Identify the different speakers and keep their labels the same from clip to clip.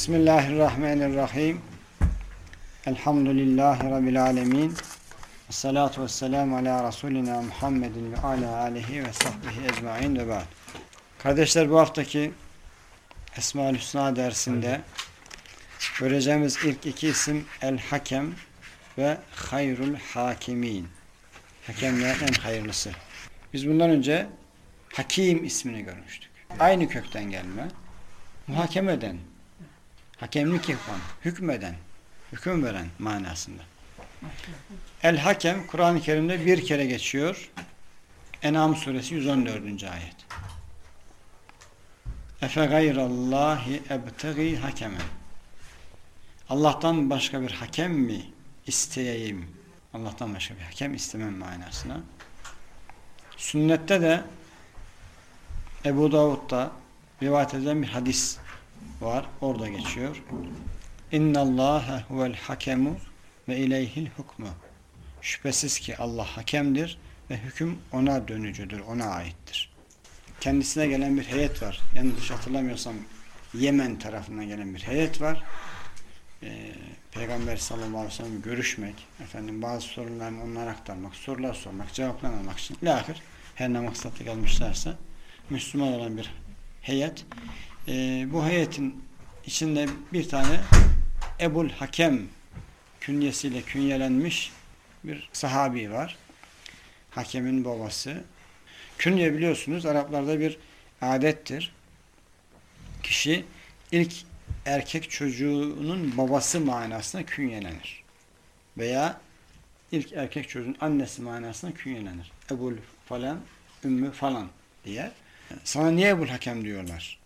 Speaker 1: Bismillahirrahmanirrahim. Elhamdülillahi Rabbil alemin. Esselatu vesselamu ala Resulina Muhammedin ve ala alihi ve sahbihi ecmain ve ba'd. Kardeşler bu haftaki Esma-ül Hüsna dersinde göreceğimiz ilk iki isim El Hakem ve Hayrul Hakimin. Hakemlerin en hayırlısı. Biz bundan önce Hakim ismini görmüştük. Aynı kökten gelme. Muhakemeden, hakemlik yapan, hükmeden, hüküm veren manasında. El Hakem Kur'an-ı Kerim'de bir kere geçiyor. En'am suresi 114. ayet. Efe gayrallahi ebtegi hakemen. Allah'tan başka bir hakem mi isteyeyim? Allah'tan başka bir hakem istemem manasına. Sünnette de Ebu Davud'da rivayet edilen bir hadis var. Orada geçiyor. İnna Allahe huvel hakemu ve ileyhil hukmu. Şüphesiz ki Allah hakemdir ve hüküm ona dönücüdür, ona aittir. Kendisine gelen bir heyet var. Yanlış hatırlamıyorsam Yemen tarafından gelen bir heyet var. Ee, Peygamber sallallahu aleyhi ve sellem görüşmek, efendim bazı sorularını onlara aktarmak, sorular sormak, cevaplar almak için lahir her ne maksatla gelmişlerse Müslüman olan bir heyet. Ee, bu heyetin içinde bir tane Ebul Hakem künyesiyle künyelenmiş bir sahabi var. Hakemin babası. Künye biliyorsunuz Araplarda bir adettir. Kişi ilk erkek çocuğunun babası manasına künyelenir. Veya ilk erkek çocuğun annesi manasına künyelenir. Ebul falan, ümmü falan diye. Sana niye Ebul Hakem diyorlar?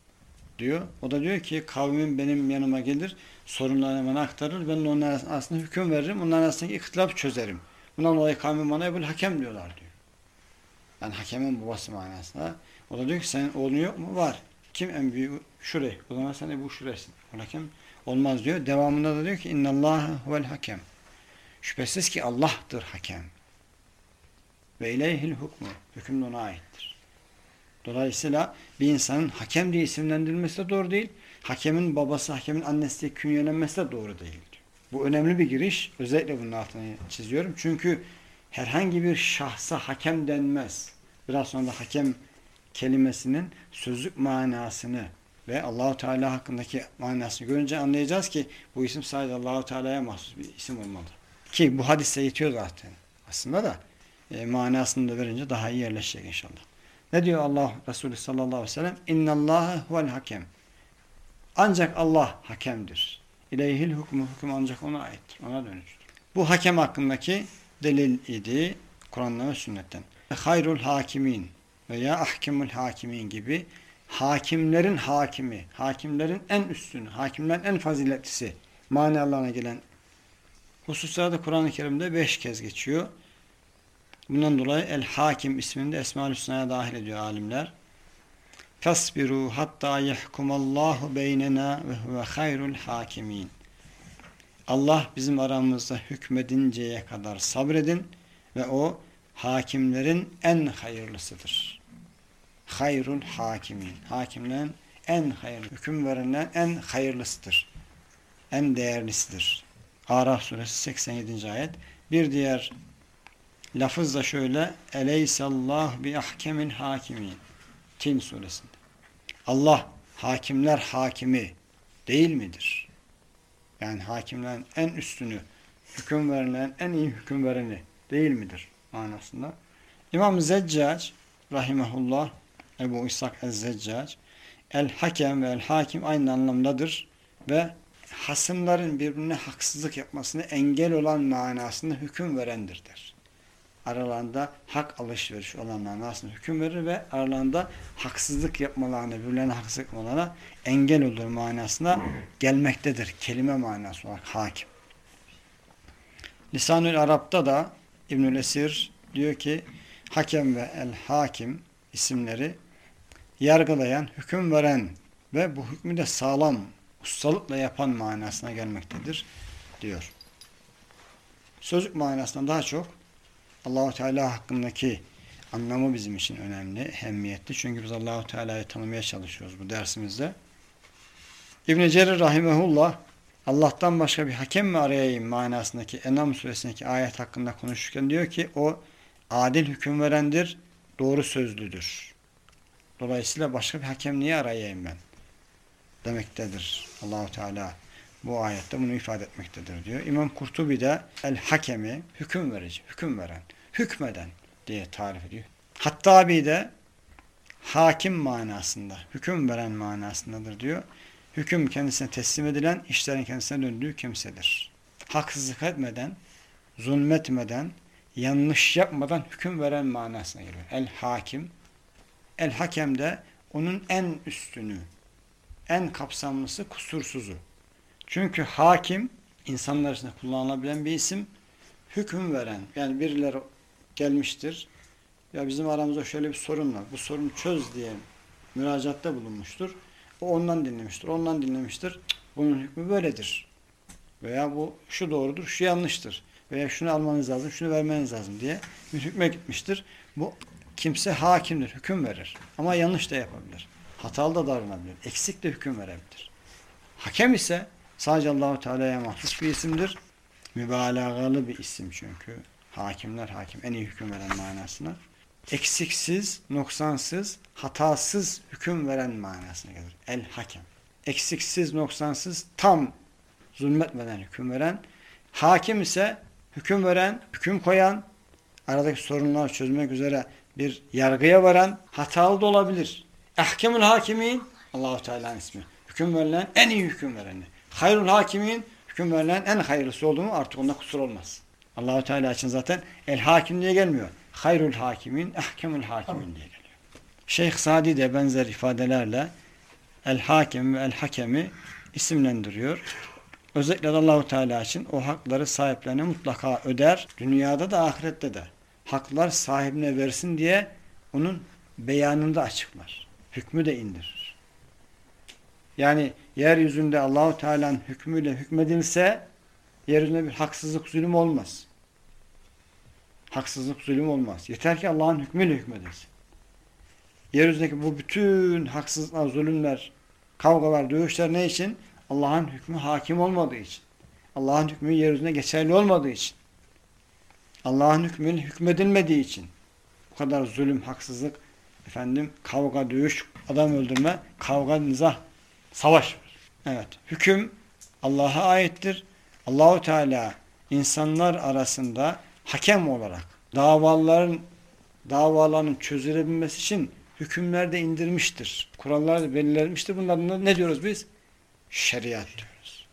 Speaker 1: Diyor. O da diyor ki kavmim benim yanıma gelir, sorunlarını bana aktarır, ben de onlara aslında hüküm veririm, onların arasındaki ihtilaf çözerim. Bundan dolayı kavmim bana Ebul Hakem diyorlar diyor. Yani hakemin babası manasında. O da diyor ki senin oğlun yok mu? Var. Kim en büyük? Şurey. O zaman sen Ebu Şurey'sin. O hakem olmaz diyor. Devamında da diyor ki innallâhe huvel hakem. Şüphesiz ki Allah'tır hakem. Ve ileyhil hukmu. Hüküm ona aittir. Dolayısıyla bir insanın hakem diye isimlendirilmesi de doğru değil. Hakemin babası, hakemin annesi diye künyelenmesi de doğru değil. Bu önemli bir giriş. Özellikle bunun altını çiziyorum. Çünkü herhangi bir şahsa hakem denmez. Biraz sonra da hakem kelimesinin sözlük manasını ve Allahu Teala hakkındaki manasını görünce anlayacağız ki bu isim sadece Allahu Teala'ya mahsus bir isim olmalı. Ki bu hadise yetiyor zaten. Aslında da e, manasını da verince daha iyi yerleşecek inşallah. Ne diyor Allah Resulü sallallahu aleyhi ve sellem? İnnallâhe huvel hakem. Ancak Allah hakemdir. İleyhil hükmü hüküm ancak ona aittir. Ona dönüştür. Bu hakem hakkındaki delil idi Kur'an'dan ve sünnetten. Hayrul hakimin veya ahkemul hakimin gibi hakimlerin hakimi, hakimlerin en üstünü, hakimlerin en faziletlisi manalarına gelen hususlarda Kur'an-ı Kerim'de beş kez geçiyor. Bundan dolayı El Hakim isminde Esma-ül Hüsna'ya dahil ediyor alimler. Tasbiru hatta yahkumallahu beynena ve huve hayrul hakimin. Allah bizim aramızda hükmedinceye kadar sabredin ve o hakimlerin en hayırlısıdır. Hayrul hakimin. Hakimlerin en hayırlı, hüküm verenlerin en hayırlısıdır. En değerlisidir. Araf suresi 87. ayet. Bir diğer lafız da şöyle Eleysallah bi ahkemil hakimin. Tin suresinde. Allah hakimler hakimi değil midir? Yani hakimlerin en üstünü, hüküm verilen en iyi hüküm vereni değil midir? manasında. İmam Zeccac rahimahullah Ebu İshak el-Zeccac el-Hakem ve el-Hakim aynı anlamdadır ve hasımların birbirine haksızlık yapmasını engel olan manasında hüküm verendir der. Aralarında hak alışveriş olanlar aslında hüküm verir ve aralarında haksızlık yapmalarına, birbirlerine haksızlık yapmalarına engel olur manasına gelmektedir. Kelime manası olarak hakim. Lisanül Arap'ta da İbnül Esir diyor ki hakem ve el hakim isimleri yargılayan, hüküm veren ve bu hükmü de sağlam, ustalıkla yapan manasına gelmektedir diyor. Sözlük manasından daha çok Allahu Teala hakkındaki anlamı bizim için önemli, hemmiyetli. Çünkü biz Allahu Teala'yı tanımaya çalışıyoruz bu dersimizde. İbn-i Cerir Rahimehullah Allah'tan başka bir hakem mi arayayım manasındaki Enam suresindeki ayet hakkında konuşurken diyor ki o adil hüküm verendir, doğru sözlüdür. Dolayısıyla başka bir hakem niye arayayım ben? Demektedir Allahu Teala bu ayette bunu ifade etmektedir diyor. İmam Kurtubi de el hakemi hüküm verici, hüküm veren, hükmeden diye tarif ediyor. Hattabi de hakim manasında, hüküm veren manasındadır diyor. Hüküm kendisine teslim edilen, işlerin kendisine döndüğü kimsedir. Haksızlık etmeden, zulmetmeden, yanlış yapmadan hüküm veren manasına geliyor. El hakim. El hakem de onun en üstünü, en kapsamlısı, kusursuzu. Çünkü hakim insanlar arasında kullanılabilen bir isim. Hüküm veren, yani birileri gelmiştir. Ya bizim aramızda şöyle bir sorun var. Bu sorunu çöz diye müracaatta bulunmuştur. O ondan dinlemiştir. Ondan dinlemiştir. Bunun hükmü böyledir. Veya bu şu doğrudur, şu yanlıştır. Veya şunu almanız lazım, şunu vermeniz lazım diye bir hükme gitmiştir. Bu kimse hakimdir, hüküm verir. Ama yanlış da yapabilir. Hatalı da davranabilir. Eksik de hüküm verebilir. Hakem ise sadece Allahu Teala'ya mahsus bir isimdir. Mübalağalı bir isim çünkü. Hakimler hakim en iyi hüküm veren manasına. Eksiksiz, noksansız, hatasız hüküm veren manasına gelir. El hakem. Eksiksiz, noksansız, tam zulmetmeden hüküm veren. Hakim ise hüküm veren, hüküm koyan, aradaki sorunları çözmek üzere bir yargıya varan, hatalı da olabilir. Ahkemül hakimin Allahu Teala'nın ismi. Hüküm verilen en iyi hüküm vereni. Hayrul hakimin hüküm verilen en hayırlısı olduğu mu artık onda kusur olmaz. Allahu Teala için zaten el hakim diye gelmiyor. Hayrul hakimin, ahkemül hakimin diye geliyor. Şeyh Sadi de benzer ifadelerle el hakim ve el hakemi isimlendiriyor. Özellikle de Allahu Teala için o hakları sahiplerine mutlaka öder. Dünyada da ahirette de. Haklar sahibine versin diye onun beyanında açıklar. Hükmü de indirir. Yani yeryüzünde Allahu Teala'nın hükmüyle hükmedilse yeryüzünde bir haksızlık, zulüm olmaz. Haksızlık, zulüm olmaz. Yeter ki Allah'ın hükmüyle hükmedilsin. Yeryüzündeki bu bütün haksızlıklar, zulümler, kavgalar, dövüşler ne için? Allah'ın hükmü hakim olmadığı için. Allah'ın hükmü yeryüzünde geçerli olmadığı için. Allah'ın hükmünün hükmedilmediği için. Bu kadar zulüm, haksızlık, efendim kavga, dövüş, adam öldürme, kavga, nizah, savaş. Evet. Hüküm Allah'a aittir. Allahu Teala insanlar arasında hakem olarak davaların davaların çözülebilmesi için hükümler de indirmiştir. Kurallar da belirlenmiştir. Bunların ne diyoruz biz? Şeriat diyoruz.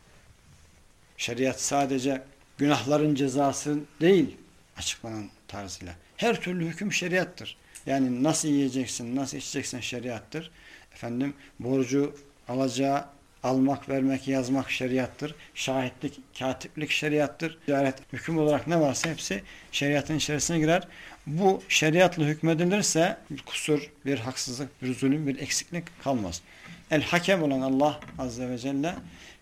Speaker 1: Şeriat sadece günahların cezası değil açıklanan tarzıyla. Her türlü hüküm şeriattır. Yani nasıl yiyeceksin, nasıl içeceksin şeriattır. Efendim borcu alacağı almak, vermek, yazmak şeriattır. Şahitlik, katiplik şeriattır. Ticaret hüküm olarak ne varsa hepsi şeriatın içerisine girer. Bu şeriatla hükmedilirse bir kusur, bir haksızlık, bir zulüm, bir eksiklik kalmaz. El hakem olan Allah Azze ve Celle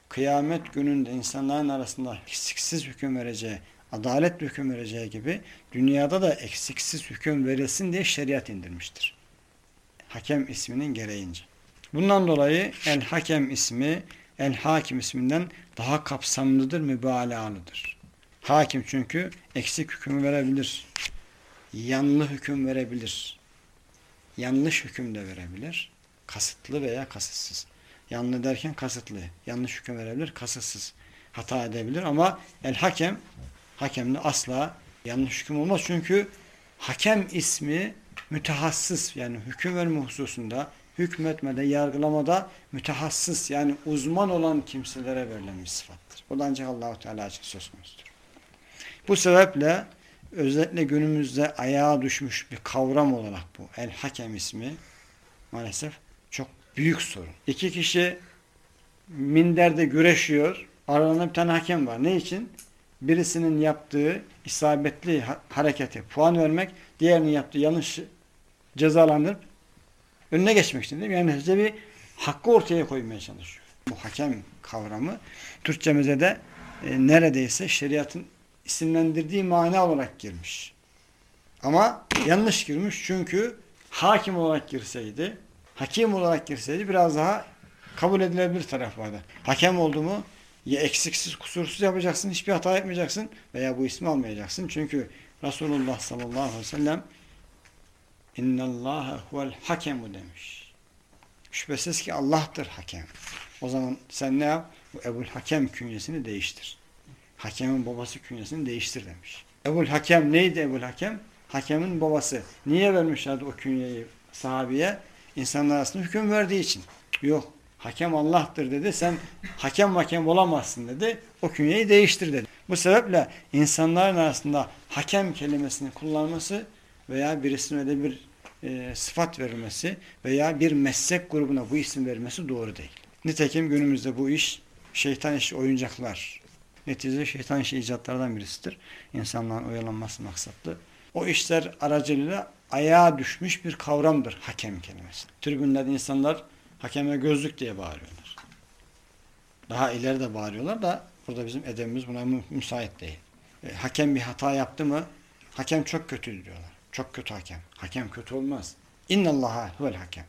Speaker 1: kıyamet gününde insanların arasında eksiksiz hüküm vereceği, adalet hüküm vereceği gibi dünyada da eksiksiz hüküm verilsin diye şeriat indirmiştir. Hakem isminin gereğince. Bundan dolayı El Hakem ismi El Hakim isminden daha kapsamlıdır, mübalağalıdır. Hakim çünkü eksik hüküm verebilir. Yanlı hüküm verebilir. Yanlış hüküm de verebilir. Kasıtlı veya kasıtsız. Yanlı derken kasıtlı. Yanlış hüküm verebilir, kasıtsız. Hata edebilir ama El Hakem hakemde asla yanlış hüküm olmaz. Çünkü hakem ismi mütehassıs yani hüküm verme hususunda hükmetmede, yargılamada mütehassıs yani uzman olan kimselere verilen bir sıfattır. O da ancak Allahu Teala için söz konusudur. Bu sebeple özellikle günümüzde ayağa düşmüş bir kavram olarak bu el hakem ismi maalesef çok büyük sorun. İki kişi minderde güreşiyor. Aralarında bir tane hakem var. Ne için? Birisinin yaptığı isabetli hareketi puan vermek, diğerinin yaptığı yanlış cezalandırıp önüne geçmek için mi? Yani size bir hakkı ortaya koymaya çalışıyor. Bu hakem kavramı Türkçemize de e, neredeyse şeriatın isimlendirdiği mana olarak girmiş. Ama yanlış girmiş çünkü hakim olarak girseydi, hakim olarak girseydi biraz daha kabul edilebilir taraf vardır. Hakem oldu mu ya eksiksiz kusursuz yapacaksın, hiçbir hata yapmayacaksın veya bu ismi almayacaksın. Çünkü Resulullah sallallahu aleyhi ve sellem innallâhe huvel hakemu demiş. Şüphesiz ki Allah'tır hakem. O zaman sen ne yap? Bu Ebul Hakem künyesini değiştir. Hakemin babası künyesini değiştir demiş. Ebul Hakem neydi Ebul Hakem? Hakemin babası. Niye vermişlerdi o künyeyi sahabiye? İnsanlar arasında hüküm verdiği için. Yok. Hakem Allah'tır dedi. Sen hakem hakem olamazsın dedi. O künyeyi değiştir dedi. Bu sebeple insanların arasında hakem kelimesini kullanması veya birisine öyle bir e, sıfat verilmesi veya bir meslek grubuna bu isim verilmesi doğru değil. Nitekim günümüzde bu iş şeytan işi oyuncaklar. Neticede şeytan işi icatlardan birisidir. İnsanların oyalanması maksatlı. O işler aracılığıyla ayağa düşmüş bir kavramdır hakem kelimesi. Tribünlerde insanlar hakeme gözlük diye bağırıyorlar. Daha ileride bağırıyorlar da burada bizim edebimiz buna müsait değil. E, hakem bir hata yaptı mı hakem çok kötü diyorlar. Çok kötü hakem. Hakem kötü olmaz. İnnallaha huvel hakem.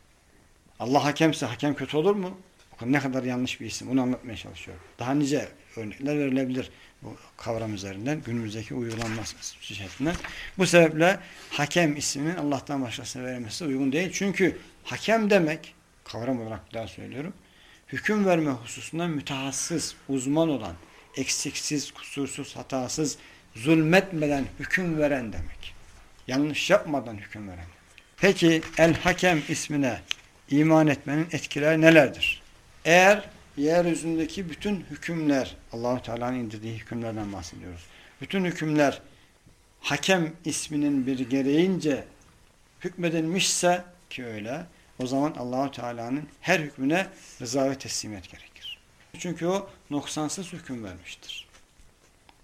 Speaker 1: Allah hakemse hakem kötü olur mu? Ne kadar yanlış bir isim. Bunu anlatmaya çalışıyorum. Daha nice örnekler verilebilir bu kavram üzerinden. Günümüzdeki uygulanması şeklinden. Bu sebeple hakem isminin Allah'tan başkasına verilmesi uygun değil. Çünkü hakem demek kavram olarak daha söylüyorum. Hüküm verme hususunda mütehassıs, uzman olan, eksiksiz, kusursuz, hatasız, zulmetmeden hüküm veren demek. Yanlış yapmadan hüküm veren. Peki el hakem ismine iman etmenin etkileri nelerdir? Eğer yeryüzündeki bütün hükümler, Allahu Teala'nın indirdiği hükümlerden bahsediyoruz. Bütün hükümler hakem isminin bir gereğince hükmedilmişse ki öyle, o zaman Allahu Teala'nın her hükmüne rıza ve teslimiyet gerekir. Çünkü o noksansız hüküm vermiştir.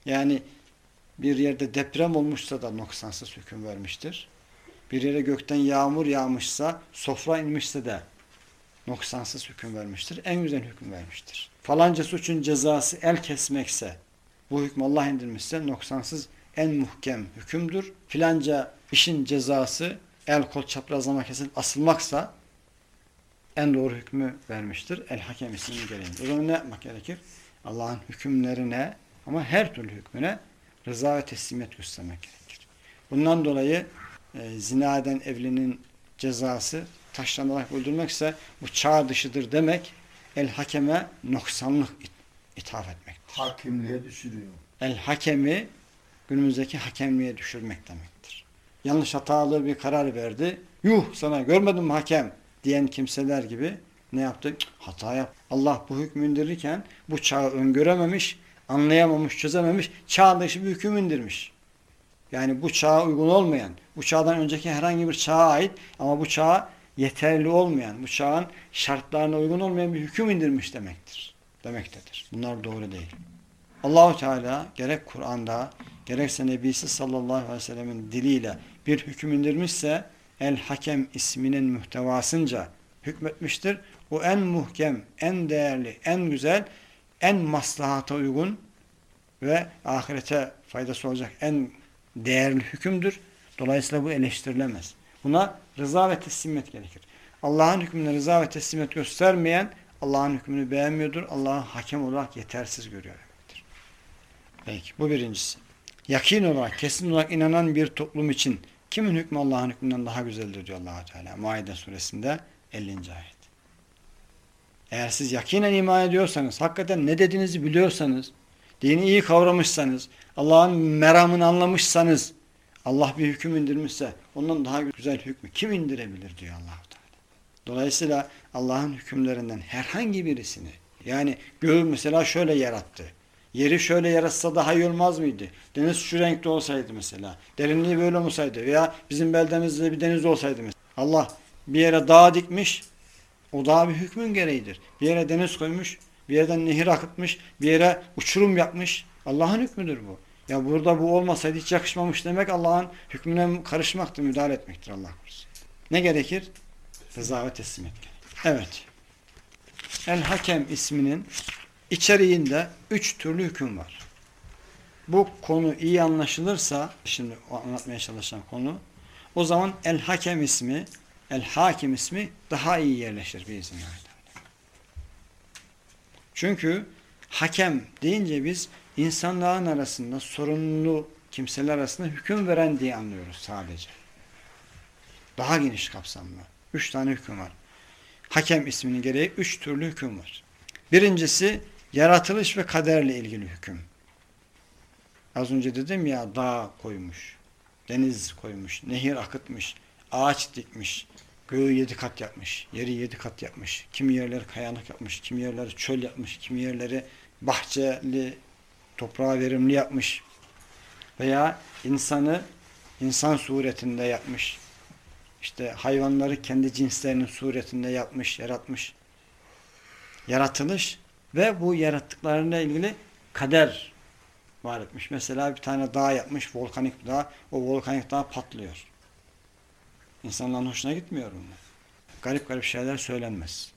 Speaker 1: Yani bir yerde deprem olmuşsa da noksansız hüküm vermiştir. Bir yere gökten yağmur yağmışsa, sofra inmişse de noksansız hüküm vermiştir. En güzel hüküm vermiştir. Falanca suçun cezası el kesmekse, bu hükmü Allah indirmişse noksansız en muhkem hükümdür. Filanca işin cezası el kol çaprazlama kesilip asılmaksa en doğru hükmü vermiştir. El hakem ismini gereğince. O zaman ne yapmak gerekir? Allah'ın hükümlerine ama her türlü hükmüne rıza ve teslimiyet göstermek gerekir. Bundan dolayı e, zina eden evlinin cezası taşlanarak öldürmekse bu çağ dışıdır demek el hakeme noksanlık ithaf etmektir.
Speaker 2: Hakimliğe düşürüyor.
Speaker 1: El hakemi günümüzdeki hakemliğe düşürmek demektir. Yanlış hatalı bir karar verdi. Yuh sana görmedin mi hakem diyen kimseler gibi ne yaptı? Hata yap. Allah bu hükmü indirirken bu çağı öngörememiş, anlayamamış, çözememiş, çağ dışı bir hüküm indirmiş. Yani bu çağa uygun olmayan, bu çağdan önceki herhangi bir çağa ait ama bu çağa yeterli olmayan, bu çağın şartlarına uygun olmayan bir hüküm indirmiş demektir. Demektedir. Bunlar doğru değil. Allahu Teala gerek Kur'an'da gerekse Nebisi sallallahu aleyhi ve sellemin diliyle bir hüküm indirmişse El Hakem isminin muhtevasınca hükmetmiştir. O en muhkem, en değerli, en güzel, en maslahata uygun ve ahirete faydası olacak en değerli hükümdür. Dolayısıyla bu eleştirilemez. Buna rıza ve teslimiyet gerekir. Allah'ın hükmüne rıza ve teslimiyet göstermeyen Allah'ın hükmünü beğenmiyordur. Allah'ı hakem olarak yetersiz görüyor demektir. Peki bu birincisi. Yakin olarak, kesin olarak inanan bir toplum için kimin hükmü Allah'ın hükmünden daha güzeldir diyor allah Teala. Maide suresinde 50. ayet. Eğer siz yakinen iman ediyorsanız, hakikaten ne dediğinizi biliyorsanız, dini iyi kavramışsanız, Allah'ın meramını anlamışsanız, Allah bir hüküm indirmişse ondan daha güzel hükmü kim indirebilir diyor allah Teala. Dolayısıyla Allah'ın hükümlerinden herhangi birisini yani göğü mesela şöyle yarattı. Yeri şöyle yaratsa daha iyi olmaz mıydı? Deniz şu renkte olsaydı mesela. Derinliği böyle olsaydı veya bizim beldemizde bir deniz olsaydı mesela. Allah bir yere dağ dikmiş. O dağ bir hükmün gereğidir. Bir yere deniz koymuş. Bir yerden nehir akıtmış. Bir yere uçurum yapmış. Allah'ın hükmüdür bu. Ya burada bu olmasaydı hiç yakışmamış demek Allah'ın hükmüne karışmaktır, müdahale etmektir Allah korusun. Ne gerekir? Rıza ve teslimiyet gerekir. Evet. El Hakem isminin içeriğinde üç türlü hüküm var. Bu konu iyi anlaşılırsa, şimdi anlatmaya çalışan konu, o zaman El Hakem ismi, El Hakim ismi daha iyi yerleşir izinlerle. Çünkü hakem deyince biz insanların arasında sorunlu kimseler arasında hüküm veren diye anlıyoruz sadece. Daha geniş kapsamlı. Üç tane hüküm var. Hakem isminin gereği üç türlü hüküm var. Birincisi yaratılış ve kaderle ilgili hüküm. Az önce dedim ya dağ koymuş, deniz koymuş, nehir akıtmış, ağaç dikmiş, göğü yedi kat yapmış, yeri yedi kat yapmış, kimi yerleri kayanık yapmış, kimi yerleri çöl yapmış, kimi yerleri bahçeli, toprağa verimli yapmış veya insanı insan suretinde yapmış. İşte hayvanları kendi cinslerinin suretinde yapmış, yaratmış. Yaratılış ve bu yarattıklarıyla ilgili kader var etmiş. Mesela bir tane dağ yapmış, volkanik dağ. O volkanik dağ patlıyor. İnsanların hoşuna gitmiyor bunlar. Garip garip şeyler söylenmez.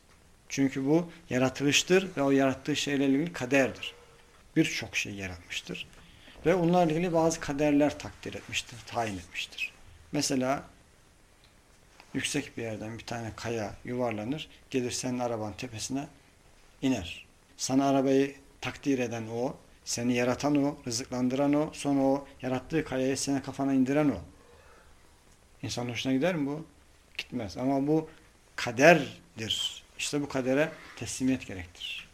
Speaker 1: Çünkü bu yaratılıştır ve o yarattığı şeyle ilgili kaderdir. Birçok şey yaratmıştır. Ve onlarla ilgili bazı kaderler takdir etmiştir, tayin etmiştir. Mesela yüksek bir yerden bir tane kaya yuvarlanır, gelir senin arabanın tepesine iner. Sana arabayı takdir eden o, seni yaratan o, rızıklandıran o, sonra o yarattığı kayayı senin kafana indiren o. İnsan hoşuna gider mi bu? Gitmez. Ama bu kaderdir. İşte bu kadere teslimiyet gerektirir.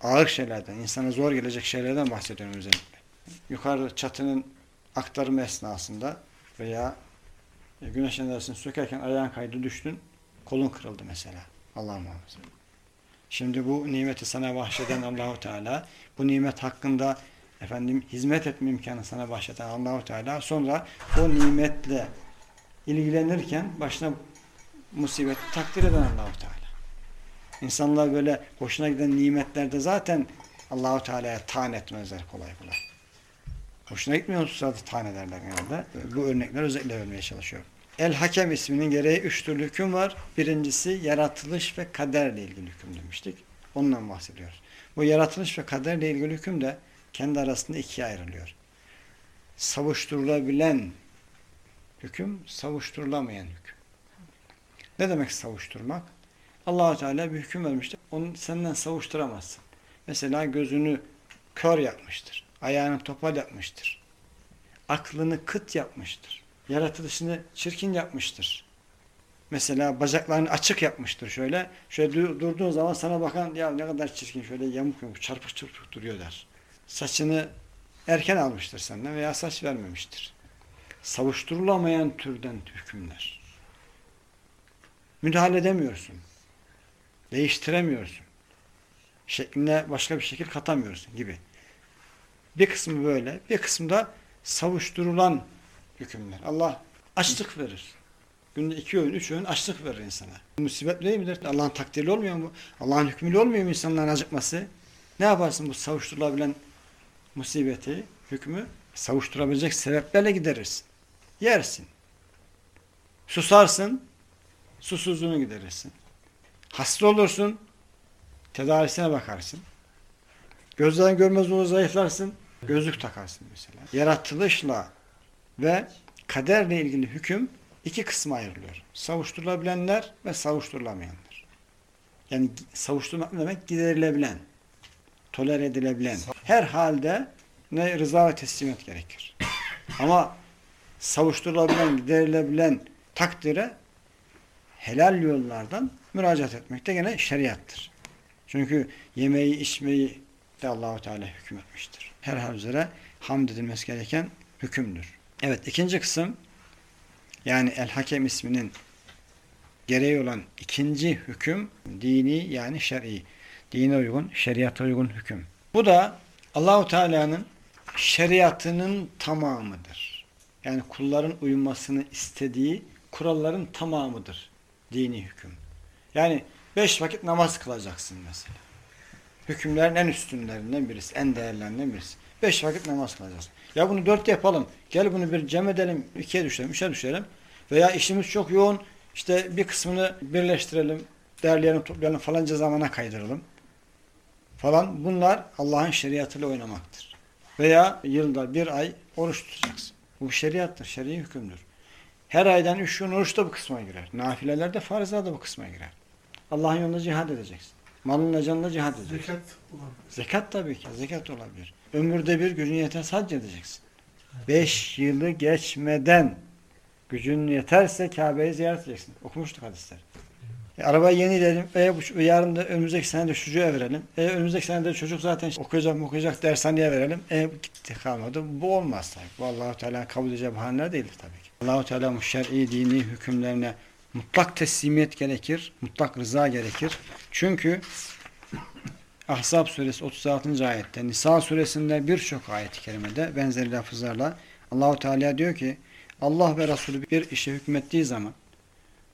Speaker 1: Ağır şeylerden, insana zor gelecek şeylerden bahsediyorum özellikle. Yukarı çatının aktarımı esnasında veya güneş enerjisini sökerken ayağın kaydı düştün, kolun kırıldı mesela. Allah muhafaza. Şimdi bu nimeti sana bahşeden Allahu Teala, bu nimet hakkında efendim hizmet etme imkanı sana bahşeden Allahu Teala sonra o nimetle ilgilenirken başına musibet takdir eden Allahu Teala. İnsanlar böyle hoşuna giden nimetlerde zaten Allahu Teala'ya taan etmezler kolay kolay. Hoşuna gitmiyor zaten taan ederler genelde. Bu örnekler özellikle vermeye çalışıyorum. El Hakem isminin gereği üç türlü hüküm var. Birincisi yaratılış ve kaderle ilgili hüküm demiştik. Ondan bahsediyoruz. Bu yaratılış ve kaderle ilgili hüküm de kendi arasında ikiye ayrılıyor. Savuşturulabilen hüküm, savuşturulamayan hüküm. Ne demek savuşturmak? allah Teala bir hüküm vermiştir. Onu senden savuşturamazsın. Mesela gözünü kör yapmıştır. Ayağını topal yapmıştır. Aklını kıt yapmıştır. Yaratılışını çirkin yapmıştır. Mesela bacaklarını açık yapmıştır şöyle. Şöyle durduğun zaman sana bakan ya ne kadar çirkin şöyle yamuk yamuk çarpık çarpık duruyor der. Saçını erken almıştır senden veya saç vermemiştir. Savuşturulamayan türden hükümler. Müdahale edemiyorsun. Değiştiremiyorsun. Şekline başka bir şekil katamıyorsun gibi. Bir kısmı böyle, bir kısmı da savuşturulan hükümler. Allah açlık verir. Günde iki öğün, üç öğün açlık verir insana. Musibet değil midir? Allah'ın takdiri olmuyor mu? Allah'ın hükmüyle olmuyor mu insanların acıkması? Ne yaparsın bu savuşturulabilen musibeti, hükmü? Savuşturabilecek sebeplerle giderirsin. Yersin. Susarsın, susuzluğunu giderirsin. Hasta olursun, tedavisine bakarsın. Gözden görmez olur zayıflarsın, gözlük takarsın mesela. Yaratılışla ve kaderle ilgili hüküm iki kısma ayrılıyor. Savuşturulabilenler ve savuşturulamayanlar. Yani savuşturmak demek giderilebilen, toler edilebilen. Her halde ne rıza ve teslimiyet gerekir. Ama savuşturulabilen, giderilebilen takdire helal yollardan müracaat etmek de gene şeriattır. Çünkü yemeği, içmeyi de Allahu Teala hükmetmiştir. Her hal üzere hamd edilmesi gereken hükümdür. Evet ikinci kısım yani El Hakem isminin gereği olan ikinci hüküm dini yani şer'i. Dine uygun, şeriata uygun hüküm. Bu da Allahu Teala'nın şeriatının tamamıdır. Yani kulların uymasını istediği kuralların tamamıdır dini hüküm. Yani beş vakit namaz kılacaksın mesela. Hükümlerin en üstünlerinden birisi, en değerlerinden birisi. Beş vakit namaz kılacağız. Ya bunu dört yapalım. Gel bunu bir cem edelim, ikiye düşelim, üçe düşelim. Veya işimiz çok yoğun, işte bir kısmını birleştirelim, derleyelim, toplayalım, falanca zamana kaydıralım. Falan bunlar Allah'ın şeriatıyla oynamaktır. Veya yılda bir ay oruç tutacaksın. Bu şeriattır, şer'i hükümdür. Her aydan üç gün oruç da bu kısma girer. Nafileler de farzlar da bu kısma girer. Allah'ın yolunda cihad edeceksin. Malınla canla cihad edeceksin.
Speaker 2: Zekat olabilir.
Speaker 1: Zekat tabii ki. Zekat olabilir. Ömürde bir gücün yeterse hac edeceksin. Beş yılı geçmeden gücün yeterse Kabe'yi ziyaret edeceksin. Okumuştuk hadisler. E, arabayı yenileyelim. E, bu, yarın da önümüzdeki sene de çocuğa verelim. E, önümüzdeki sene de çocuk zaten okuyacak okuyacak dershaneye verelim. E, gitti kalmadı. Bu olmaz tabii. Bu Allah-u Teala kabul edeceği bahaneler değildir tabii ki. Allah-u Teala şer'i dini hükümlerine mutlak teslimiyet gerekir. Mutlak rıza gerekir. Çünkü Ahzab suresi 36. ayette, Nisa suresinde birçok ayet-i kerimede benzeri lafızlarla Allahu Teala diyor ki Allah ve Resulü bir işe hükmettiği zaman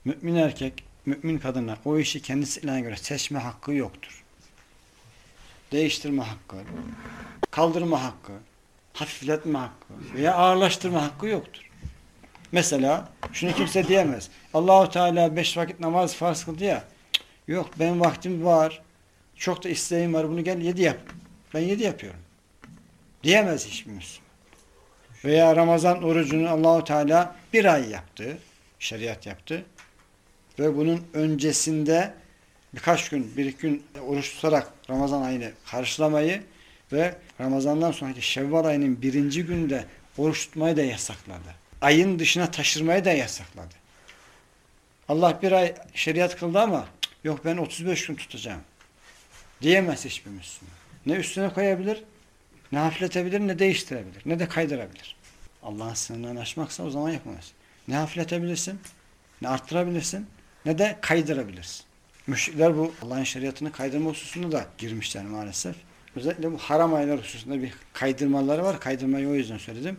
Speaker 1: mümin erkek, mümin kadına o işi kendisine göre seçme hakkı yoktur. Değiştirme hakkı, kaldırma hakkı, hafifletme hakkı veya ağırlaştırma hakkı yoktur. Mesela şunu kimse diyemez. Allahu Teala beş vakit namaz farz kıldı ya. Yok benim vaktim var. Çok da isteğim var bunu gel yedi yap. Ben yedi yapıyorum. Diyemez hiçbir Müslüman. Veya Ramazan orucunu Allahu Teala bir ay yaptı. Şeriat yaptı. Ve bunun öncesinde birkaç gün, bir iki gün oruç tutarak Ramazan ayını karşılamayı ve Ramazandan sonraki Şevval ayının birinci günde oruç tutmayı da yasakladı. Ayın dışına taşırmayı da yasakladı. Allah bir ay şeriat kıldı ama yok ben 35 gün tutacağım. Diyemez hiçbir Müslüman. Ne üstüne koyabilir, ne hafifletebilir, ne değiştirebilir, ne de kaydırabilir. Allah'ın sınırlarını aşmaksa o zaman yapamaz. Ne hafifletebilirsin, ne arttırabilirsin, ne de kaydırabilirsin. Müşrikler bu Allah'ın şeriatını kaydırma hususunda da girmişler maalesef. Özellikle bu haram aylar hususunda bir kaydırmaları var. Kaydırmayı o yüzden söyledim.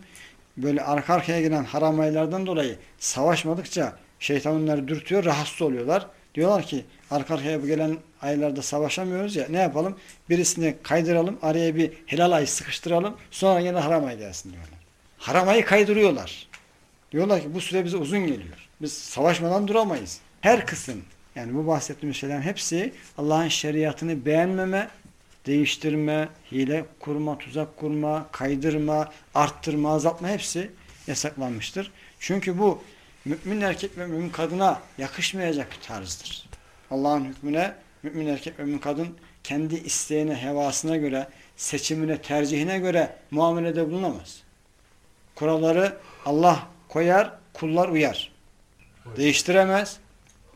Speaker 1: Böyle arka arkaya gelen haram aylardan dolayı savaşmadıkça şeytan onları dürtüyor, rahatsız oluyorlar. Diyorlar ki arka arkaya bu gelen aylarda savaşamıyoruz ya ne yapalım? Birisini kaydıralım, araya bir helal ay sıkıştıralım, sonra yine haram ay gelsin diyorlar. Haram ayı kaydırıyorlar. Diyorlar ki bu süre bize uzun geliyor. Biz savaşmadan duramayız. Her kısım yani bu bahsettiğimiz şeylerin hepsi Allah'ın şeriatını beğenmeme, değiştirme, hile kurma, tuzak kurma, kaydırma, arttırma, azaltma hepsi yasaklanmıştır. Çünkü bu mümin erkek ve mümin kadına yakışmayacak bir tarzdır. Allah'ın hükmüne mümin erkek ve mümin kadın kendi isteğine, hevasına göre, seçimine, tercihine göre muamelede bulunamaz. Kuralları Allah koyar, kullar uyar. Değiştiremez,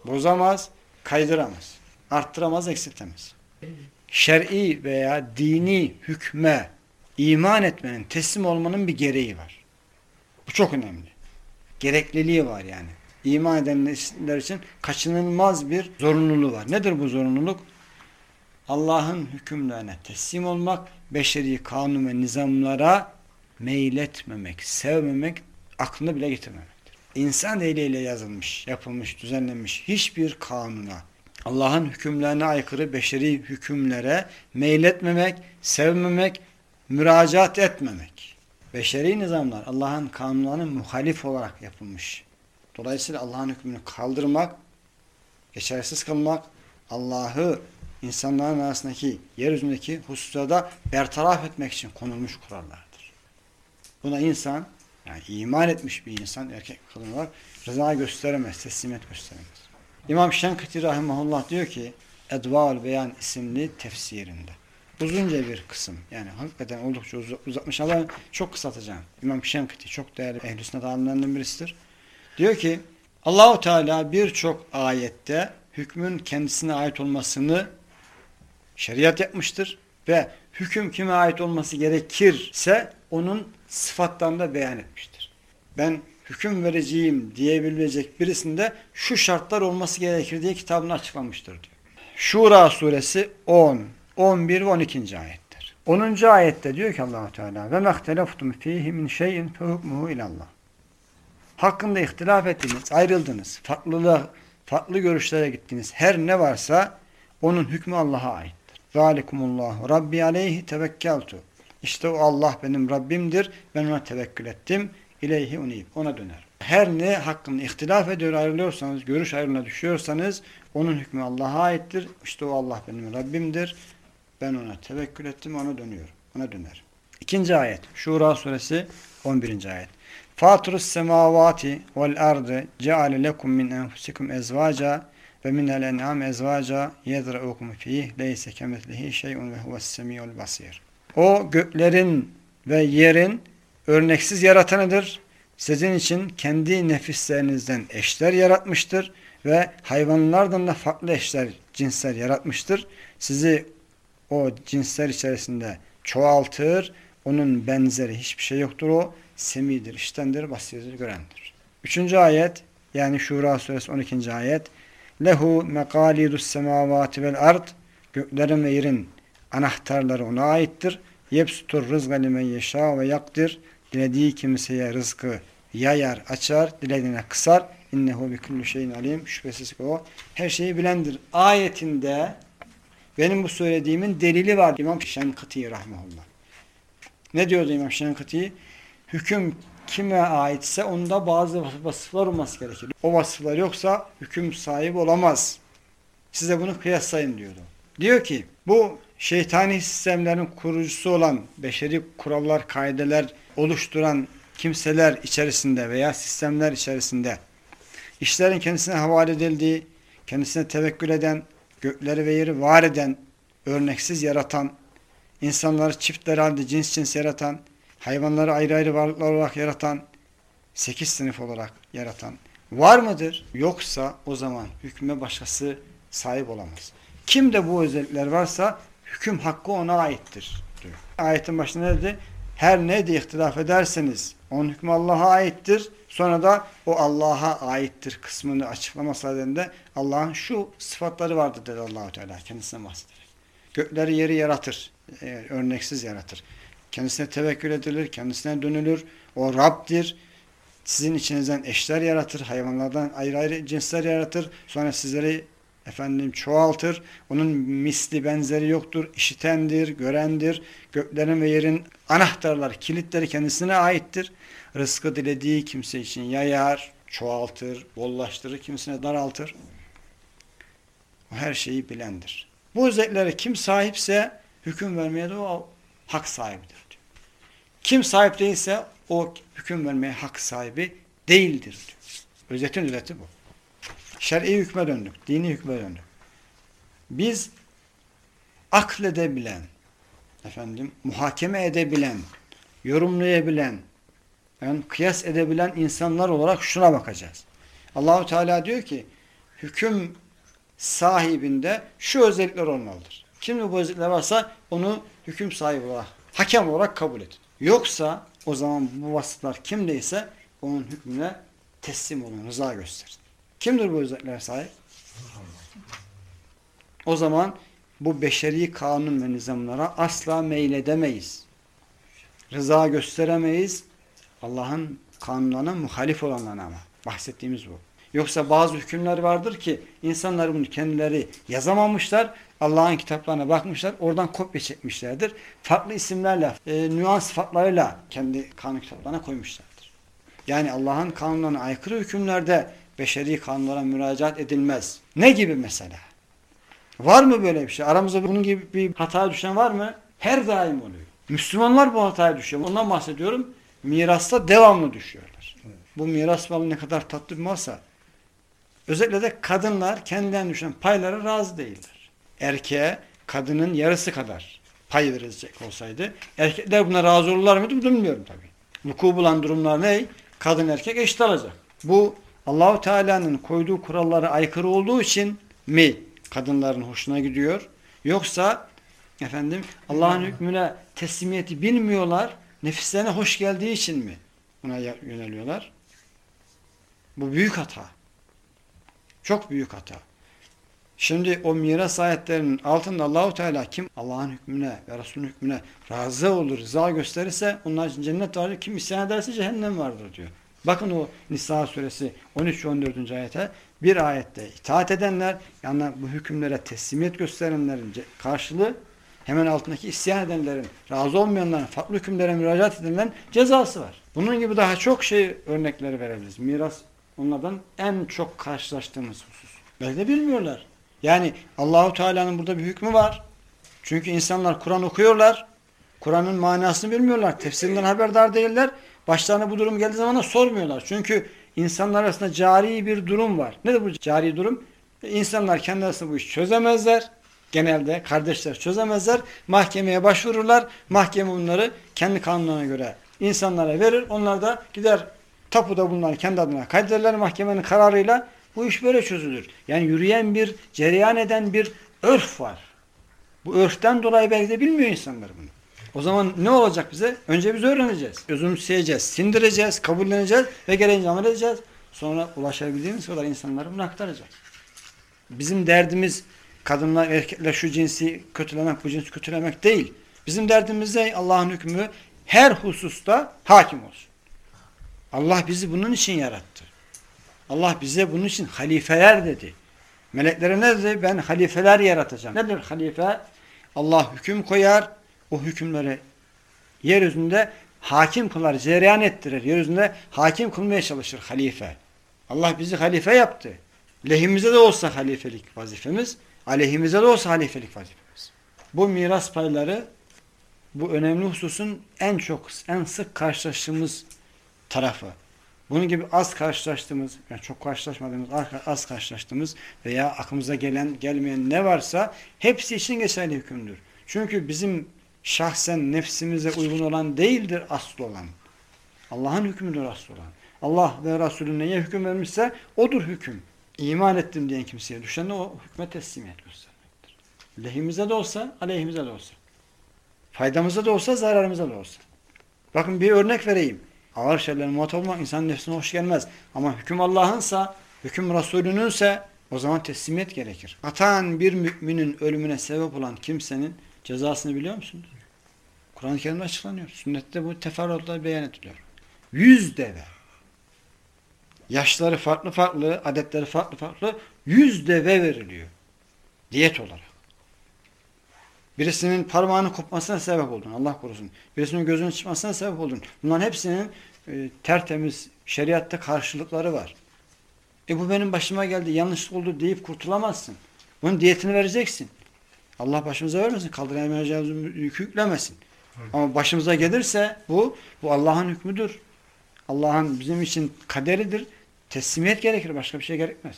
Speaker 1: bozamaz, kaydıramaz, arttıramaz, eksiltemez. Şer'i veya dini hükme iman etmenin, teslim olmanın bir gereği var. Bu çok önemli. Gerekliliği var yani. İman edenler için kaçınılmaz bir zorunluluğu var. Nedir bu zorunluluk? Allah'ın hükümlerine teslim olmak, beşeri kanun ve nizamlara meyletmemek, sevmemek, aklını bile getirmemektir. İnsan eliyle yazılmış, yapılmış, düzenlenmiş hiçbir kanuna, Allah'ın hükümlerine aykırı beşeri hükümlere meyletmemek, sevmemek, müracaat etmemek. Beşeri nizamlar Allah'ın kanunlarına muhalif olarak yapılmış. Dolayısıyla Allah'ın hükmünü kaldırmak, geçersiz kılmak, Allah'ı insanların arasındaki, yeryüzündeki hususlarda bertaraf etmek için konulmuş kurallardır. Buna insan, yani iman etmiş bir insan, erkek kadın olarak rıza gösteremez, teslimiyet gösteremez. İmam Şenkıti Rahimahullah diyor ki, Edval Beyan isimli tefsirinde. Uzunca bir kısım. Yani hakikaten oldukça uz uzatmış ama çok kısaltacağım. İmam Şenkıti çok değerli ehl-i sünnet alimlerinden birisidir. Diyor ki Allahu Teala birçok ayette hükmün kendisine ait olmasını şeriat yapmıştır ve hüküm kime ait olması gerekirse onun sıfatlarında beyan etmiştir. Ben hüküm vereceğim diyebilecek birisinde şu şartlar olması gerekir diye kitabını açıklamıştır diyor. Şura suresi 10, 11 ve 12. ayetler. 10. ayette diyor ki Allahu Teala ve mehteleftum fihi min şeyin fe hukmuhu ilallah. Hakkında ihtilaf ettiniz, ayrıldınız, farklı farklı görüşlere gittiniz. Her ne varsa onun hükmü Allah'a aittir. Zalikumullahu Rabbi aleyhi tevekkeltu. İşte o Allah benim Rabbimdir. Ben ona tevekkül ettim. İleyhi unib. Ona döner. Her ne hakkında ihtilaf ediyor ayrılıyorsanız, görüş ayrılığına düşüyorsanız onun hükmü Allah'a aittir. İşte o Allah benim Rabbimdir. Ben ona tevekkül ettim, ona dönüyorum. Ona döner. İkinci ayet. Şura suresi 11. ayet. Faturus semavati vel ardı ceale lekum min enfusikum ezvaca ve minel en'am ezvaca yedra'ukum fih leyse kemetlihi şey'un ve huves semiyul basir. O göklerin ve yerin örneksiz yaratanıdır. Sizin için kendi nefislerinizden eşler yaratmıştır ve hayvanlardan da farklı eşler, cinsler yaratmıştır. Sizi o cinsler içerisinde çoğaltır. Onun benzeri hiçbir şey yoktur o. Semidir, iştendir, basirdir, görendir. Üçüncü ayet yani Şura suresi 12. ayet Lehu mekalidus semavati vel ard göklerin ve yerin anahtarları ona aittir. Yepsutur rızga limen yeşâ ve yakdir dilediği kimseye rızkı yayar, açar, dilediğine kısar. İnnehu bi kulli şeyin alim. Şüphesiz ki o her şeyi bilendir. Ayetinde benim bu söylediğimin delili var. İmam Şenkıti rahmetullah. Ne diyordu İmam Şenkıti? Hüküm kime aitse onda bazı vasıflar olması gerekir. O vasıflar yoksa hüküm sahibi olamaz. Size bunu kıyaslayın diyordu. Diyor ki bu şeytani sistemlerin kurucusu olan beşeri kurallar, kaideler oluşturan kimseler içerisinde veya sistemler içerisinde işlerin kendisine havale edildiği, kendisine tevekkül eden, gökleri ve yeri var eden, örneksiz yaratan, insanları çiftler halde cins cins yaratan, hayvanları ayrı ayrı varlıklar olarak yaratan, sekiz sınıf olarak yaratan var mıdır? Yoksa o zaman hükme başkası sahip olamaz. Kimde bu özellikler varsa hüküm hakkı ona aittir diyor. Ayetin başında dedi? Her ne de ihtilaf ederseniz onun hükmü Allah'a aittir. Sonra da o Allah'a aittir kısmını açıklaması halinde Allah'ın şu sıfatları vardır dedi Allahu Teala kendisine bahsederek. Gökleri yeri yaratır. E, örneksiz yaratır. Kendisine tevekkül edilir, kendisine dönülür. O Rab'dir. Sizin içinizden eşler yaratır, hayvanlardan ayrı ayrı cinsler yaratır. Sonra sizleri efendim çoğaltır. Onun misli benzeri yoktur. İşitendir, görendir. Göklerin ve yerin anahtarları, kilitleri kendisine aittir. Rızkı dilediği kimse için yayar, çoğaltır, bollaştırır, kimisine daraltır. O her şeyi bilendir. Bu özelliklere kim sahipse hüküm vermeye de o hak sahibidir. Diyor. Kim sahip değilse o hüküm vermeye hak sahibi değildir. Diyor. Özetin özeti bu. Şer'i hükme döndük, dini hükme döndük. Biz akledebilen, efendim, muhakeme edebilen, yorumlayabilen, yani kıyas edebilen insanlar olarak şuna bakacağız. Allahu Teala diyor ki, hüküm sahibinde şu özellikler olmalıdır. Kimde bu özellikler varsa onu hüküm sahibi olarak, hakem olarak kabul edin. Yoksa o zaman bu vasıflar kimdeyse onun hükmüne teslim olun, rıza gösterin. Kimdir bu özellikler sahip? O zaman bu beşeri kanun ve nizamlara asla meyledemeyiz. Rıza gösteremeyiz. Allah'ın kanunlarına muhalif olanlarına ama. Bahsettiğimiz bu. Yoksa bazı hükümler vardır ki insanlar bunu kendileri yazamamışlar. Allah'ın kitaplarına bakmışlar. Oradan kopya çekmişlerdir. Farklı isimlerle, e, nüans farklarıyla kendi kanun kitaplarına koymuşlardır. Yani Allah'ın kanunlarına aykırı hükümlerde beşeri kanunlara müracaat edilmez. Ne gibi mesela? Var mı böyle bir şey? Aramızda bunun gibi bir hata düşen var mı? Her daim oluyor. Müslümanlar bu hataya düşüyor. Ondan bahsediyorum. Mirasta devamlı düşüyorlar. Evet. Bu miras malı ne kadar tatlı bir malsa özellikle de kadınlar kendilerine düşen paylara razı değiller. Erkeğe kadının yarısı kadar pay verilecek olsaydı erkekler buna razı olurlar mıydı bilmiyorum tabii. Vuku bulan durumlar ne? Kadın erkek eşit alacak. Bu Allahu Teala'nın koyduğu kurallara aykırı olduğu için mi kadınların hoşuna gidiyor? Yoksa efendim Allah'ın hükmüne teslimiyeti bilmiyorlar, nefislerine hoş geldiği için mi buna yöneliyorlar? Bu büyük hata. Çok büyük hata. Şimdi o miras ayetlerinin altında Allahu Teala kim Allah'ın hükmüne ve Resul'ün hükmüne razı olur, rıza gösterirse onlar için cennet vardır. Kim isyan ederse cehennem vardır diyor. Bakın o Nisa suresi 13 14. ayete bir ayette itaat edenler yani bu hükümlere teslimiyet gösterenlerin karşılığı hemen altındaki isyan edenlerin, razı olmayanların, farklı hükümlere müracaat edenlerin cezası var. Bunun gibi daha çok şey örnekleri verebiliriz. Miras onlardan en çok karşılaştığımız husus. Belki de bilmiyorlar. Yani Allahu Teala'nın burada bir hükmü var. Çünkü insanlar Kur'an okuyorlar. Kur'an'ın manasını bilmiyorlar. Tefsirinden haberdar değiller. Başlarına bu durum geldiği zaman da sormuyorlar. Çünkü insanlar arasında cari bir durum var. Nedir bu cari durum? İnsanlar kendi arasında bu işi çözemezler. Genelde kardeşler çözemezler. Mahkemeye başvururlar. Mahkeme bunları kendi kanunlarına göre insanlara verir. Onlar da gider tapuda bunları kendi adına kaydederler mahkemenin kararıyla. Bu iş böyle çözülür. Yani yürüyen bir, cereyan eden bir örf var. Bu örften dolayı belki de bilmiyor insanlar bunu. O zaman ne olacak bize? Önce biz öğreneceğiz. Özümseyeceğiz, sindireceğiz, kabulleneceğiz ve gereğince amel edeceğiz. Sonra ulaşabildiğimiz kadar insanlara bunu aktaracağız. Bizim derdimiz kadınlar, erkekler şu cinsi kötülemek, bu cinsi kötülemek değil. Bizim derdimiz de Allah'ın hükmü her hususta hakim olsun. Allah bizi bunun için yarattı. Allah bize bunun için halifeler dedi. Meleklere ne dedi? Ben halifeler yaratacağım. Nedir halife? Allah hüküm koyar, o hükümleri yeryüzünde hakim kılar, cereyan ettirir. Yeryüzünde hakim kılmaya çalışır halife. Allah bizi halife yaptı. Lehimize de olsa halifelik vazifemiz, aleyhimize de olsa halifelik vazifemiz. Bu miras payları bu önemli hususun en çok, en sık karşılaştığımız tarafı. Bunun gibi az karşılaştığımız, yani çok karşılaşmadığımız, az karşılaştığımız veya aklımıza gelen, gelmeyen ne varsa hepsi için geçerli hükümdür. Çünkü bizim şahsen nefsimize uygun olan değildir asıl olan. Allah'ın hükmüdür asıl olan. Allah ve Resulü neye hüküm vermişse odur hüküm. İman ettim diyen kimseye düşen o hükme teslimiyet göstermektir. Lehimize de olsa, aleyhimize de olsa. Faydamıza da olsa, zararımıza da olsa. Bakın bir örnek vereyim. Ağır şeylerin muhatap olmak insanın nefsine hoş gelmez. Ama hüküm Allah'ınsa, hüküm Resulününse o zaman teslimiyet gerekir. Atan bir müminin ölümüne sebep olan kimsenin cezasını biliyor musunuz? Kur'an-ı Kerim'de açıklanıyor. Sünnette bu teferruatla beyan ediliyor. Yüz deve. Yaşları farklı farklı, adetleri farklı farklı. Yüz deve veriliyor. Diyet olarak. Birisinin parmağının kopmasına sebep oldun. Allah korusun. Birisinin gözünün çıkmasına sebep oldun. Bunların hepsinin e, tertemiz şeriatta karşılıkları var. E bu benim başıma geldi, yanlışlık oldu deyip kurtulamazsın. Bunun diyetini vereceksin. Allah başımıza vermesin, kaldıramayacağımız yükü yüklemesin. Ama başımıza gelirse bu, bu Allah'ın hükmüdür. Allah'ın bizim için kaderidir. Teslimiyet gerekir, başka bir şey gerekmez.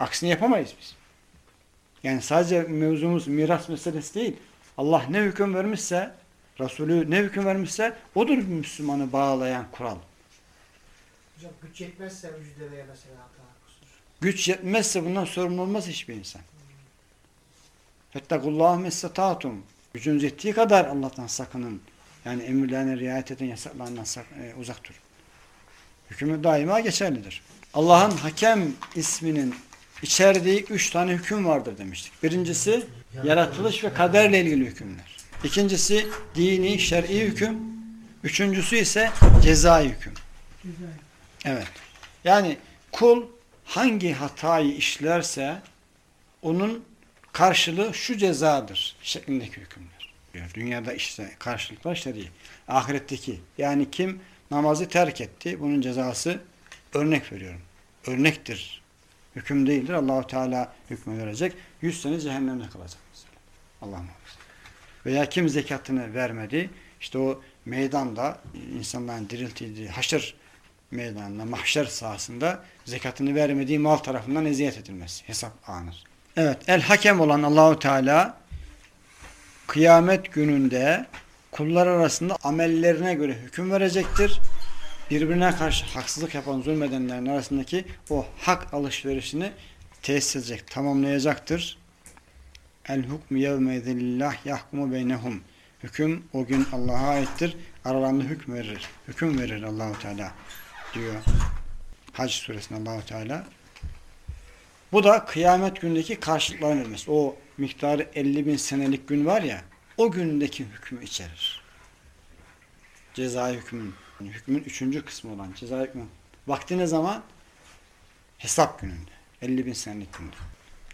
Speaker 1: Aksini yapamayız biz. Yani sadece mevzumuz miras meselesi değil. Allah ne hüküm vermişse, Resulü ne hüküm vermişse odur Müslümanı bağlayan kural.
Speaker 2: Hocam güç yetmezse müjdede mesela hata kusur.
Speaker 1: Güç yetmezse bundan sorumlu olmaz hiçbir insan. Fettakullâhu messatâtum. Gücünüz yettiği kadar Allah'tan sakının. Yani emirlerine riayet edin, yasaklarından e, uzak durun. Hükümü daima geçerlidir. Allah'ın hakem isminin içerdiği üç tane hüküm vardır demiştik. Birincisi yaratılış ve kaderle ilgili hükümler. İkincisi dini, şer'i hüküm. Üçüncüsü ise cezai hüküm. Evet. Yani kul hangi hatayı işlerse onun karşılığı şu cezadır şeklindeki hükümler. Dünyada işte karşılıklar şer'i. Ahiretteki yani kim namazı terk etti bunun cezası örnek veriyorum. Örnektir. Hüküm değildir. Allahu Teala hükmü verecek. Yüz sene cehennemde kalacak. Allah muhafaza. Veya kim zekatını vermedi işte o meydanda insanların diriltildiği haşır meydanında, mahşer sahasında zekatını vermediği mal tarafından eziyet edilmesi. Hesap anır. Evet, el hakem olan Allahu Teala kıyamet gününde kullar arasında amellerine göre hüküm verecektir. Birbirine karşı haksızlık yapan zulmedenlerin arasındaki o hak alışverişini tesis edecek, tamamlayacaktır. El hukmu yevme zillah yahkumu beynehum. Hüküm o gün Allah'a aittir. Aralarında hüküm verir. Hüküm verir Allahu Teala diyor. Hac suresinde Allahu Teala. Bu da kıyamet gündeki karşılıkların vermesi. O miktarı 50 bin senelik gün var ya o gündeki hükmü içerir. Cezai hükmün. Yani hükmün üçüncü kısmı olan cezai hükmün. Vakti ne zaman? Hesap gününde. 50 bin senelik günde.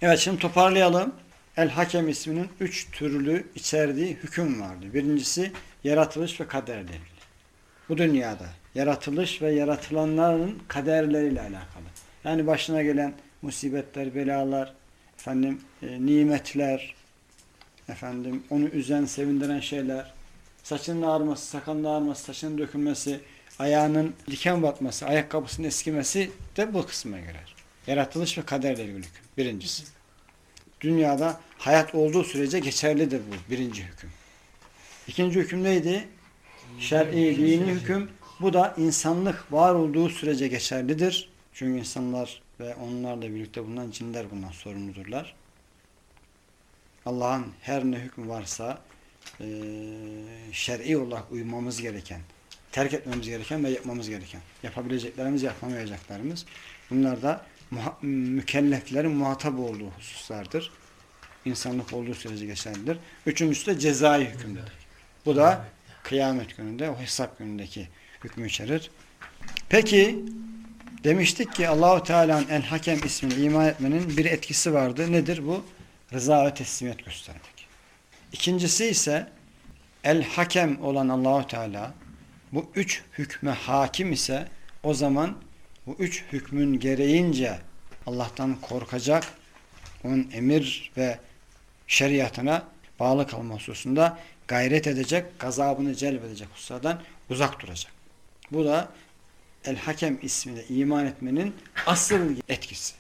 Speaker 1: Evet şimdi toparlayalım. El Hakem isminin üç türlü içerdiği hüküm vardı. Birincisi yaratılış ve kaderle ilgili. Bu dünyada yaratılış ve yaratılanların kaderleriyle alakalı. Yani başına gelen musibetler, belalar, efendim e, nimetler, efendim onu üzen, sevindiren şeyler, saçının ağarması, sakalının ağarması, saçının dökülmesi, ayağının diken batması, ayakkabısının eskimesi de bu kısma girer. Yaratılış ve kaderle ilgili hüküm. Birincisi. Dünyada hayat olduğu sürece geçerlidir bu birinci hüküm. İkinci hüküm neydi? Şer'i dini hüküm. Bu da insanlık var olduğu sürece geçerlidir. Çünkü insanlar ve onlarla birlikte bulunan cinler bundan sorumludurlar. Allah'ın her ne hükmü varsa eee şer'i olarak uymamız gereken, terk etmemiz gereken ve yapmamız gereken. Yapabileceklerimiz, yapamayacaklarımız. Bunlar da muha- mükelleflerin muhatap olduğu hususlardır. İnsanlık olduğu sürece geçerlidir. Üçüncüsü de cezai hükümdür. Bu da kıyamet gününde, o hesap günündeki hükmü içerir. Peki demiştik ki Allahu Teala'nın El Hakem ismini iman etmenin bir etkisi vardı. Nedir bu? Rıza ve teslimiyet göstermek. İkincisi ise El Hakem olan Allahu Teala bu üç hükme hakim ise o zaman bu üç hükmün gereğince Allah'tan korkacak, onun emir ve şeriatına bağlı kalma hususunda gayret edecek, gazabını celbedecek hususlardan uzak duracak. Bu da El Hakem ismine iman etmenin asıl etkisi.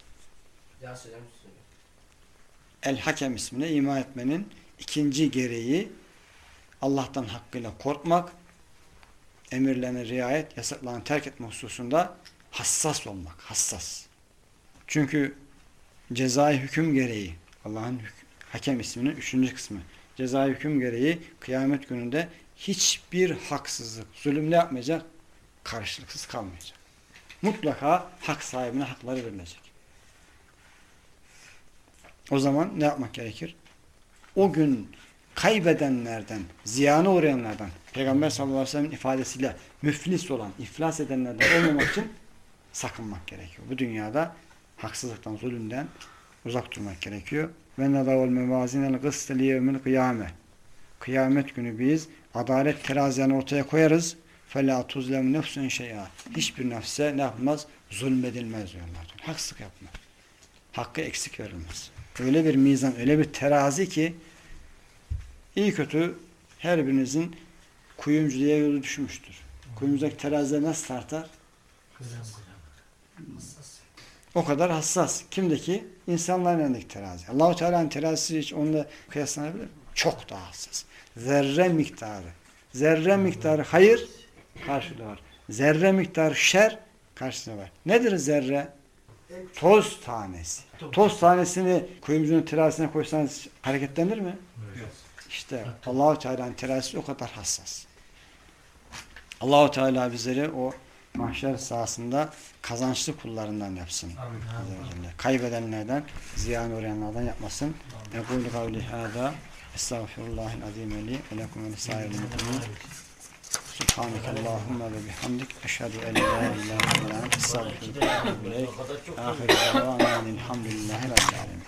Speaker 1: El Hakem ismine iman etmenin ikinci gereği Allah'tan hakkıyla korkmak, emirlerine riayet, yasaklarını terk etme hususunda hassas olmak, hassas. Çünkü cezai hüküm gereği, Allah'ın hakem isminin üçüncü kısmı, cezai hüküm gereği kıyamet gününde hiçbir haksızlık, zulüm ne yapmayacak? Karşılıksız kalmayacak. Mutlaka hak sahibine hakları verilecek. O zaman ne yapmak gerekir? O gün kaybedenlerden, ziyana uğrayanlardan, Peygamber sallallahu aleyhi ve sellem ifadesiyle müflis olan, iflas edenlerden olmamak için sakınmak gerekiyor. Bu dünyada haksızlıktan, zulümden uzak durmak gerekiyor. Ve nedavul mevazinel gıste liyevmil kıyame. Kıyamet günü biz adalet terazilerini ortaya koyarız. فَلَا تُزْلَمْ nefsun şey'a. Hiçbir nefse ne yapmaz? Zulmedilmez diyorlar. Haksızlık yapmaz. Hakkı eksik verilmez. Öyle bir mizan, öyle bir terazi ki iyi kötü her birinizin kuyumcuya yolu düşmüştür. Kuyumcudaki teraziler nasıl tartar? O kadar hassas. Kimdeki? İnsanların elindeki terazi. Allahu Teala'nın terazisi hiç onunla kıyaslanabilir mi? Çok daha hassas. Zerre miktarı. Zerre miktarı hayır karşılığı var. Zerre miktarı şer karşılığı var. Nedir zerre? Toz tanesi. Toz tanesini kuyumcunun terazisine koysanız hareketlenir mi? İşte Allahu Teala'nın terazisi o kadar hassas. Allahu Teala bizleri o mahşer sahasında kazançlı kullarından yapsın. Celle. Kaybedenlerden, ziyan uğrayanlardan yapmasın. Ekulu kavli hâzâ estağfirullahil azîm li ve lekum ve mu'minin. Subhaneke Allahümme ve bihamdik. Eşhedü en la ilahe illa ente estağfiruke ve etûbü ileyk. Ahiru davâna elhamdülillahi rabbil âlemin.